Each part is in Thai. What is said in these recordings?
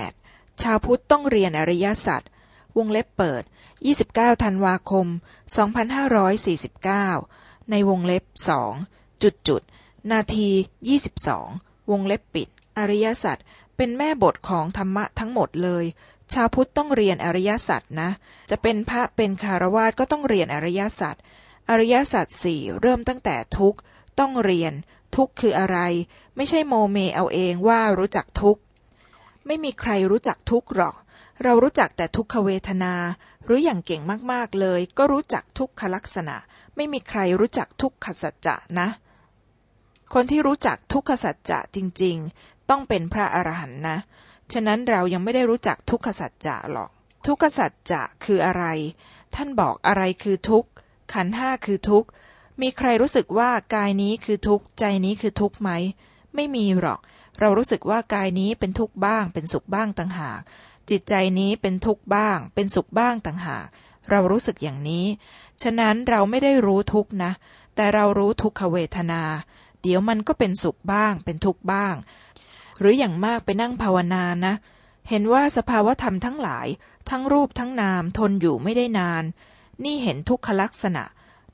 8. ชาวพุทธต้องเรียนอริยสัจวงเล็บเปิด 29 ธันวาคม 2549 ในวงเล็บสองจุดจุดนาที 22 วงเล็บปิด อริยสัจเป็นแม่บทของธรรมะทั้งหมดเลย ชาวพุทธต้องเรียนอริยสัจนะ จะเป็นพระเป็นคารวาสก็ต้องเรียนอริยสัจอริยสัจสี่เริ่มตั้งแต่ทุกต้องเรียน ทุกคืออะไร ไม่ใช่โมเมเอาเองว่ารู้จักทุก ไม่มีใครรู้จักทุกข์หรอก เรารู้จักแต่ทุกขเวทนา หรืออย่างเก่งมากๆเลย ก็รู้จักทุกขลักษณะ ไม่มีใครรู้จักทุกขสัจจะนะ คนที่รู้จักทุกขสัจจะจริง ๆ ต้องเป็นพระอรหันต์นะ ฉะนั้นเรายังไม่ได้รู้จักทุกขสัจจะหรอก ทุกขสัจจะคืออะไร ท่านบอกอะไรคือทุกข์ขันห้าคือทุกข์มีใครรู้สึกว่ากายนี้คือทุกข์ใจนี้คือทุกข์ไหม ไม่มีหรอก เรารู้สึกว่ากายนี้เป็นทุกข์บ้าง เป็นสุขบ้างต่างหาก จิตใจนี้เป็นทุกข์บ้าง เป็นสุขบ้างต่างหาก เรารู้สึกอย่างนี้ ฉะนั้นเราไม่ได้รู้ทุกข์นะ แต่เรารู้ทุกขเวทนา เดี๋ยวมันก็เป็นสุขบ้าง เป็นทุกข์บ้าง หรืออย่างมากไปนั่งภาวนานะ เห็นว่าสภาวธรรมทั้งหลาย ทั้งรูปทั้งนามทนอยู่ไม่ได้นาน นี่เห็นทุกขลักษณะ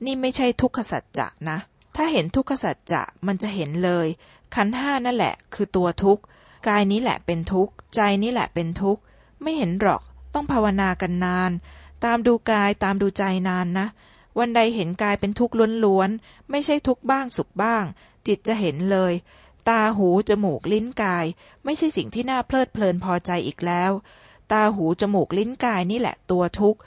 นี่ไม่ใช่ทุกขสัจจะนะ ถ้าเห็นทุกขสัจจะมันจะเห็นเลย ขันห้านั่นแหละ คือตัวทุกข์ กายนี้แหละเป็นทุกข์ ใจนี้แหละเป็นทุกข์ ไม่เห็นหรอก ต้องภาวนากันนาน ตามดูกายตามดูใจนานนะ วันใดเห็นกายเป็นทุกข์ล้วนๆ ไม่ใช่ทุกข์บ้างสุขบ้าง จิตจะเห็นเลย ตาหู จมูก ลิ้นกาย ไม่ใช่สิ่งที่น่าเพลิดเพลินพอใจอีกแล้ว ตาหู จมูก ลิ้นกายนี่แหละตัวทุกข์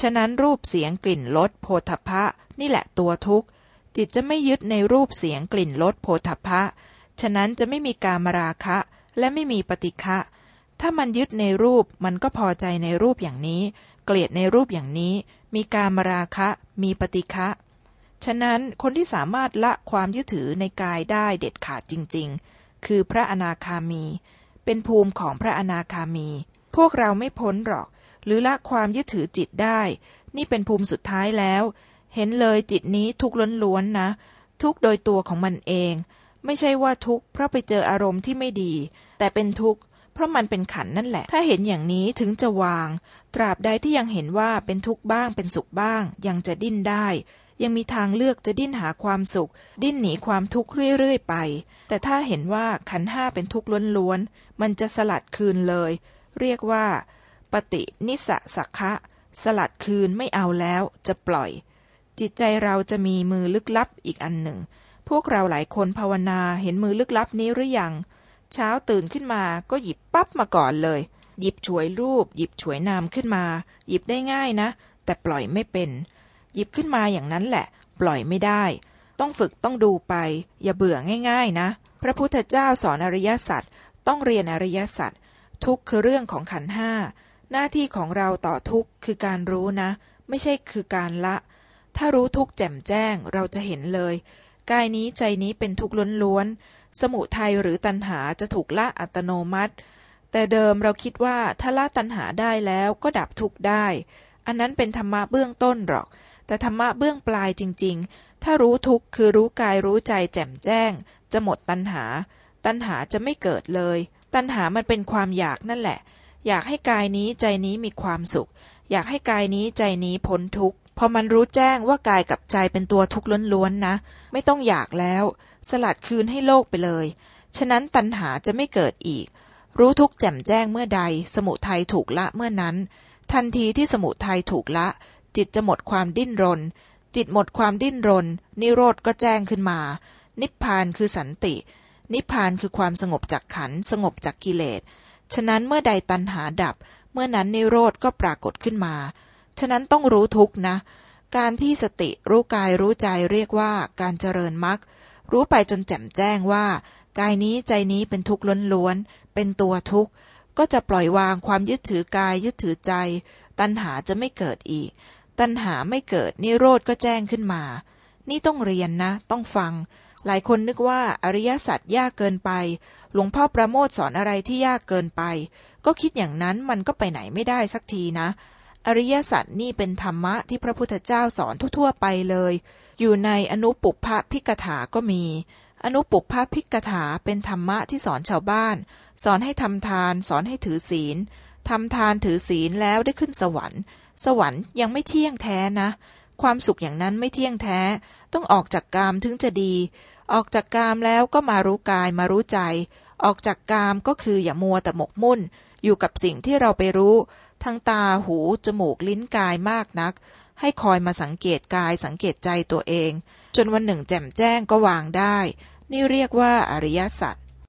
ฉะนั้นรูปเสียงกลิ่นรสโพธพะ นี่แหละตัวทุกข์ จิตจะไม่ยึดในรูปเสียงกลิ่นรสโพธพะฉะนั้นจะไม่มีการมราคะและไม่มีปฏิฆะถ้ามันยึดในรูปมันก็พอใจในรูปอย่างนี้ เกลียดในรูปอย่างนี้ มีการมราคะ มีปฏิฆะฉะนั้นคนที่สามารถละความยึดถือในกายได้เด็ดขาดจริง ๆ คือพระอนาคามี เป็นภูมิของพระอนาคามี พวกเราไม่พ้นหรอก หรือละความยึดถือจิตได้ นี่เป็นภูมิสุดท้ายแล้ว เห็นเลยจิตนี้ทุกข์ล้วนๆนะ ทุกข์โดยตัวของมันเอง ไม่ใช่ว่าทุกข์เพราะไปเจออารมณ์ที่ไม่ดี แต่เป็นทุกข์เพราะมันเป็นขันนั่นแหละ ถ้าเห็นอย่างนี้ถึงจะวาง ตราบใดที่ยังเห็นว่าเป็นทุกข์บ้างเป็นสุขบ้าง ยังจะดิ้นได้ ยังมีทางเลือกจะดิ้นหาความสุข ดิ้นหนีความทุกข์เรื่อยๆไป แต่ถ้าเห็นว่าขันห้าเป็นทุกข์ล้วนๆมันจะสลัดคืนเลย เรียกว่า ปฏินิสสักคะสลัดคืนไม่เอาแล้วจะปล่อย จิตใจเราจะมีมือลึกลับอีกอันหนึ่ง พวกเราหลายคนภาวนาเห็นมือลึกลับนี้หรือยัง เช้าตื่นขึ้นมาก็หยิบปั๊บมาก่อนเลย หยิบฉวยรูป หยิบฉวยนามขึ้นมา หยิบได้ง่ายนะ แต่ปล่อยไม่เป็น หยิบขึ้นมาอย่างนั้นแหละ ปล่อยไม่ได้ ต้องฝึกต้องดูไป อย่าเบื่อง่าย ๆ นะ พระพุทธเจ้าสอนอริยสัจต้องเรียนอริยสัจทุกคือเรื่องของขันห้าหน้าที่ของเราต่อทุกคือการรู้นะ ไม่ใช่คือการละ ถ้ารู้ทุกข์แจ่มแจ้งเราจะเห็นเลย กายนี้ใจนี้เป็นทุกข์ล้วนๆ สมุทัยหรือตัณหาจะถูกละอัตโนมัติ แต่เดิมเราคิดว่าถ้าละตัณหาได้แล้วก็ดับทุกข์ได้ อันนั้นเป็นธรรมะเบื้องต้นหรอก แต่ธรรมะเบื้องปลายจริง ๆ ถ้ารู้ทุกข์คือรู้กายรู้ใจแจ่มแจ้ง จะหมดตัณหา ตัณหาจะไม่เกิดเลย ตัณหามันเป็นความอยากนั่นแหละ อยากให้กายนี้ใจนี้มีความสุข อยากให้กายนี้ใจนี้พ้นทุกข์ พอมันรู้แจ้งว่ากายกับใจเป็นตัวทุกข์ล้วนๆนะ ไม่ต้องอยากแล้ว สลัดคืนให้โลกไปเลย ฉะนั้นตัณหาจะไม่เกิดอีก รู้ทุกแจ่มแจ้งเมื่อใด สมุทัยถูกละเมื่อนั้น ทันทีที่สมุทัยถูกละ จิตจะหมดความดิ้นรน จิตหมดความดิ้นรน นิโรธก็แจ้งขึ้นมา นิพพานคือสันติ นิพพานคือความสงบจากขันสงบจากกิเลสฉะนั้นเมื่อใดตัณหาดับ เมื่อนั้นนิโรธก็ปรากฏขึ้นมา ฉะนั้นต้องรู้ทุกนะ การที่สติรู้กายรู้ใจเรียกว่าการเจริญมรรครู้ไปจนแจ่มแจ้งว่า กายนี้ใจนี้เป็นทุกข์ล้วนๆเป็นตัวทุกข์ก็จะปล่อยวางความยึดถือกายยึดถือใจ ตัณหาจะไม่เกิดอีก ตัณหาไม่เกิดนิโรธก็แจ้งขึ้นมา นี่ต้องเรียนนะ ต้องฟัง หลายคนนึกว่าอริยสัจยากเกินไป หลวงพ่อประโมทสอนอะไรที่ยากเกินไป ก็คิดอย่างนั้นมันก็ไปไหนไม่ได้สักทีนะ อริยสัจนี่เป็นธรรมะที่พระพุทธเจ้าสอนทั่วๆไปเลย อยู่ในอนุปุพพพิกถาก็มี อนุปุพพพิกถาเป็นธรรมะที่สอนชาวบ้าน สอนให้ทำทาน สอนให้ถือศีลทำทานถือศีลแล้วได้ขึ้นสวรรค์ สวรรค์ยังไม่เที่ยงแท้นะ ความสุขอย่างนั้นไม่เที่ยงแท้ ต้องออกจากกามถึงจะดี ออกจากกามแล้วก็มารู้กายมารู้ใจ ออกจากกามก็คืออย่ามัวแต่หมกมุ่น อยู่กับสิ่งที่เราไปรู้ ทั้งตาหู จมูกลิ้นกายมากนัก ให้คอยมาสังเกตกายสังเกตใจตัวเอง จนวันหนึ่งแจ่มแจ้งก็วางได้ นี่เรียกว่าอริยสัจ